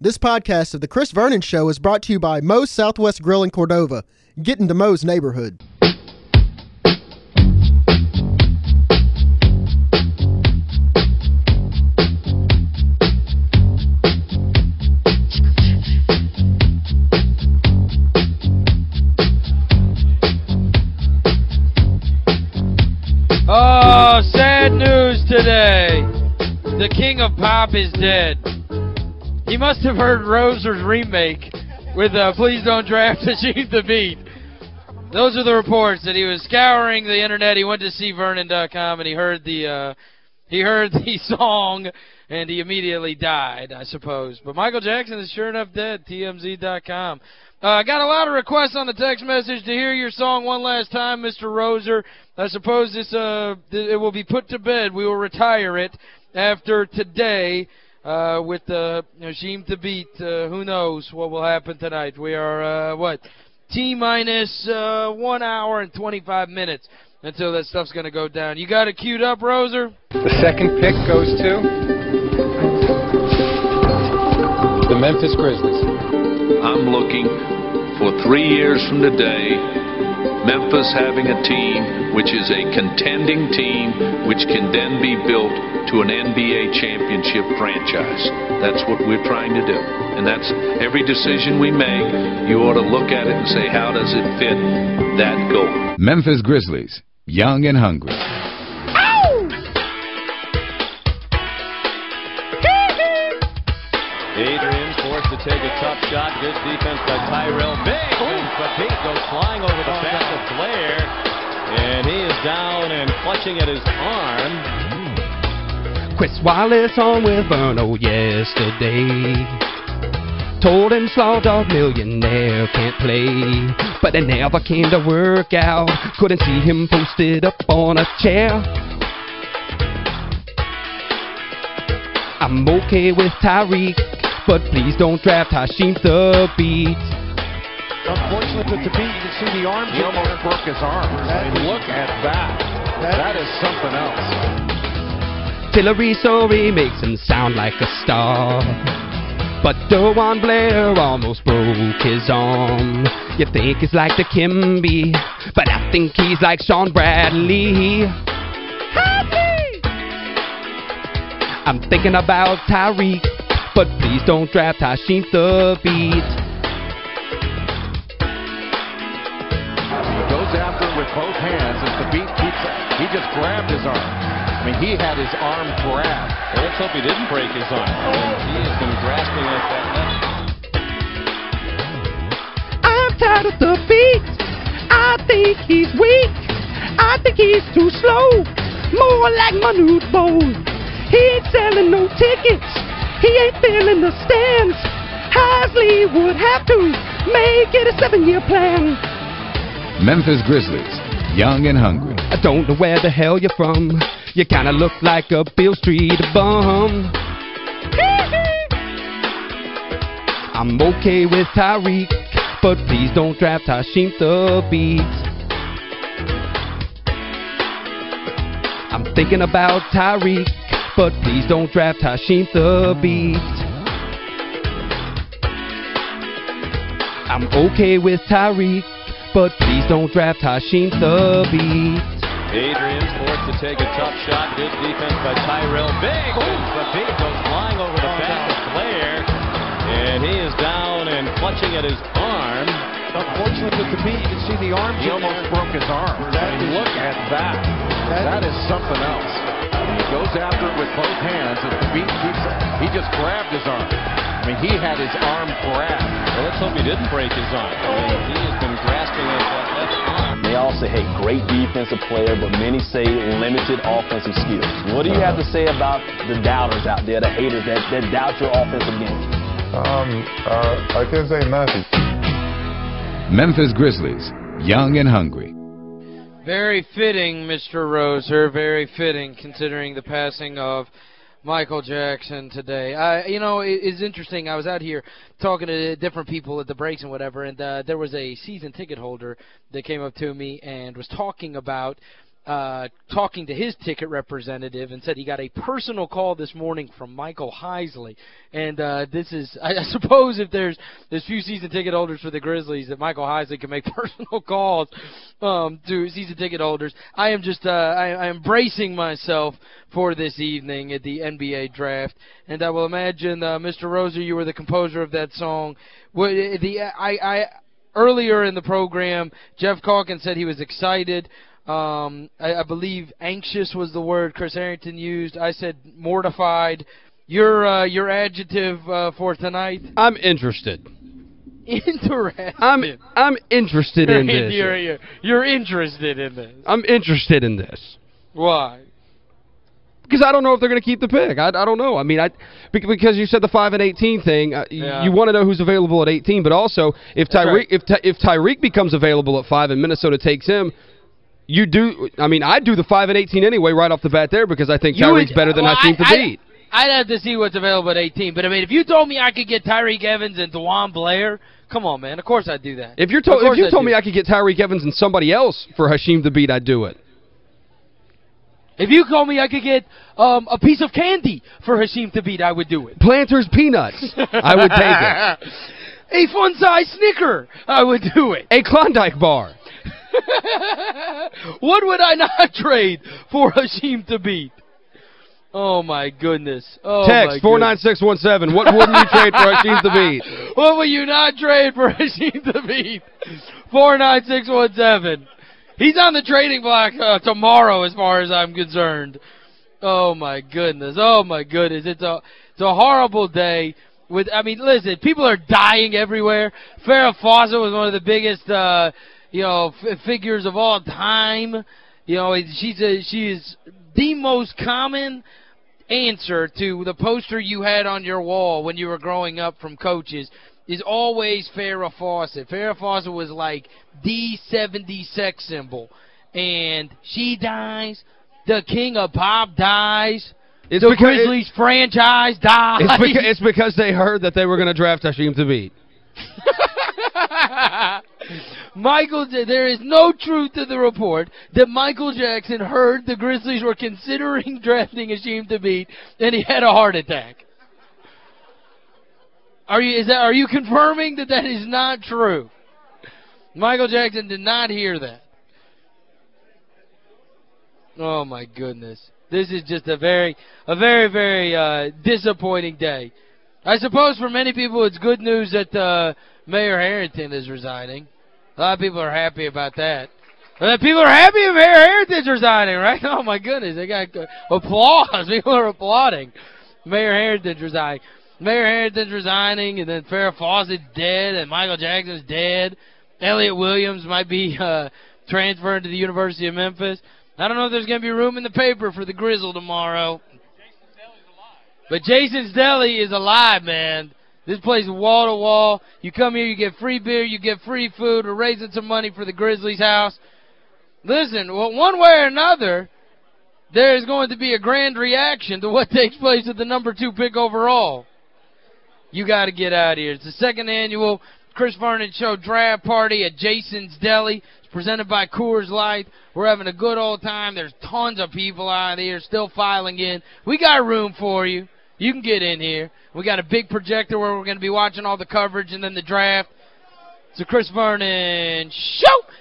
This podcast of The Chris Vernon Show is brought to you by Moe's Southwest Grill in Cordova. Get into Moe's neighborhood. Oh, sad news today. The king of pop is dead. He must have heard Roser's remake with uh, Please Don't Draft Hasheem Thabeet. Those are the reports that he was scouring the internet. He went to cvernon.com and he heard the uh, he heard the song and he immediately died, I suppose. But Michael Jackson is sure enough dead, tmz.com. Uh, I got a lot of requests on the text message to hear your song one last time, Mr. Roser. I suppose this uh it will be put to bed. We will retire it after today uh, with uh, Hasheem Thabeet. Uh, who knows what will happen tonight? We are, uh, what, T-minus uh, 1 hour and 25 minutes until that stuff's going to go down. You got it queued up, Roser? The second pick goes to the Memphis Grizzlies. I'm looking for three years from today, Memphis having a team which is a contending team which can then be built to an NBA championship franchise. That's what we're trying to do. And that's every decision we make, you ought to look at it and say, how does it fit that goal? Memphis Grizzlies, young and hungry. Take a tough shot. Good defense by Tyrell. Big! But Pete goes flying over the oh, back of Blair. And he is down and clutching at his arm. Chris Wallace on with Verno yesterday. Told him Slaughter Millionaire can't play. But it never came to work out. Couldn't see him posted up on a chair. I'm okay with Tyreke, but please don't draft Hasheem Thabeet. Unfortunately, with Thabeet, you can see the arms. He almost broke his arm. I mean, look at that. That is something else. Tillery Sorry makes him sound like a star. But DeJuan Blair almost broke his arm. You think he's like Dikembe, but I think he's like Shawn Bradley. Happy! I'm thinking about Tyreke, but please don't draft Hasheem Thabeet. He goes after it with both hands as Thabeet keeps He just grabbed his arm. I mean, he had his arm grabbed. Well, let's hope he didn't break his arm. Oh he has been grasping at that left. I'm tired of the beat. I think he's weak. I think he's too slow. More like Manute Bol. He ain't selling no tickets. He ain't filling the stands. Heisley would have to make it a seven-year plan. Memphis Grizzlies, young and hungry. I don't know where the hell you're from. You kinda look like a Beale Street bum. I'm okay with Tyreke, but please don't draft Hasheem Thabeet. I'm thinking about Tyreke, but please don't draft Hasheem Thabeet. I'm okay with Tyreke, but please don't draft Hasheem Thabeet. Adrian's forced to take a tough shot. Good defense by Tyrell. Big! But Pete goes flying over the back of Blair. And he is down and clutching at his arm. Unfortunately, with Thabeet, you can see the arm. He almost broke his arm. I mean, look at that. That is something else. He goes after it with both hands as Thabeet keeps He just grabbed his arm. I mean, he had his arm grabbed. Well, let's hope he didn't break his arm. I mean, he has been grasping at that left arm. They all say, hey, great defensive player, but many say limited offensive skills. What do you have to say about the doubters out there, the haters that, that doubt your offensive game? Um, uh, I can't say nothing. Memphis Grizzlies, young and hungry. Very fitting, Mr. Roser. Very fitting, considering the passing of Michael Jackson today. I, you know, it, it's interesting. I was out here talking to different people at the breaks and whatever, and uh, there was a season ticket holder that came up to me and was talking about uh, talking to his ticket representative and said he got a personal call this morning from Michael Heisley. And uh, this is, I, I suppose if there's there's few season ticket holders for the Grizzlies, that Michael Heisley can make personal calls um, to season ticket holders. I am just, uh, I, I am bracing myself for this evening at the NBA draft. And I will imagine, uh, Mr. Roser, you were the composer of that song. The, I, I, earlier in the program, Jeff Calkins said he was excited um, I, I believe anxious was the word Chris Herrington used. I said mortified. Your uh, your adjective uh, for tonight? I'm interested. Interested. I'm I'm interested in this. You're, you're, you're interested in this. I'm interested in this. Why? Because I don't know if they're going to keep the pick. I, I don't know. I mean, I because you said the 5 and 18 thing, uh, yeah. you want to know who's available at 18, but also if Tyreke right. if if Tyreke becomes available at 5 and Minnesota takes him, you do I mean I do the 5 and 18 anyway right off the bat there because I think Tyreke's better than well, I seem to beat. I'd have to see what's available at 18, but I mean if you told me I could get Tyreke Evans and DeJuan Blair, come on man, of course I'd do that. If you're to if you I'd told me I could get Tyreke Evans and somebody else for Hasheem Thabeet, I'd do it. If you told me I could get um, a piece of candy for Hasheem Thabeet, I would do it. Planters Peanuts. I would take it. A fun-size Snicker. I would do it. A Klondike bar. what would I not trade for Hasheem Thabeet? Oh, my goodness. Oh Text 49617. What wouldn't you trade for Hasheem Thabeet? What would you not trade for Hasheem Thabeet? 49617. He's on the trading block uh, tomorrow as far as I'm concerned. Oh, my goodness. Oh, my goodness. It's a, it's a horrible day. With I mean, listen, people are dying everywhere. Farrah Fawcett was one of the biggest, uh, you know, figures of all time. You know, she's a, she is the most common answer to the poster you had on your wall when you were growing up from coaches is always Farrah Fawcett. Farrah Fawcett was like the 70 sex symbol. And she dies. The king of pop dies. It's the because Grizzlies franchise dies. It's because, it's because they heard that they were going to draft Hasheem to Michael, there is no truth to the report that Michael Jackson heard the Grizzlies were considering drafting Hasheem Thabeet, and he had a heart attack. Are you is that are you confirming that that is not true? Michael Jackson did not hear that. Oh my goodness. This is just a very a very very uh, disappointing day. I suppose for many people it's good news that uh, Mayor Herenton is resigning. A lot of people are happy about that. Uh, people are happy Mayor Herenton's resigning, right? Oh, my goodness. They got applause. People are applauding. Mayor Herenton's resigning. Mayor Herenton's resigning, and then Farrah Fawcett's dead, and Michael Jackson's dead. Elliot Williams might be uh, transferring to the University of Memphis. I don't know if there's going to be room in the paper for the Grizzle tomorrow. But Jason's Deli is alive, man. This place is wall-to-wall. You come here, you get free beer, you get free food. We're raising some money for the Grizzlies house. Listen, well, one way or another, there is going to be a grand reaction to what takes place with the number two pick overall. You got to get out of here. It's the second annual Chris Vernon Show draft party at Jason's Deli. It's presented by Coors Light. We're having a good old time. There's tons of people out here still filing in. We got room for you. You can get in here. We got a big projector where we're going to be watching all the coverage and then the draft. It's Chris Vernon Show.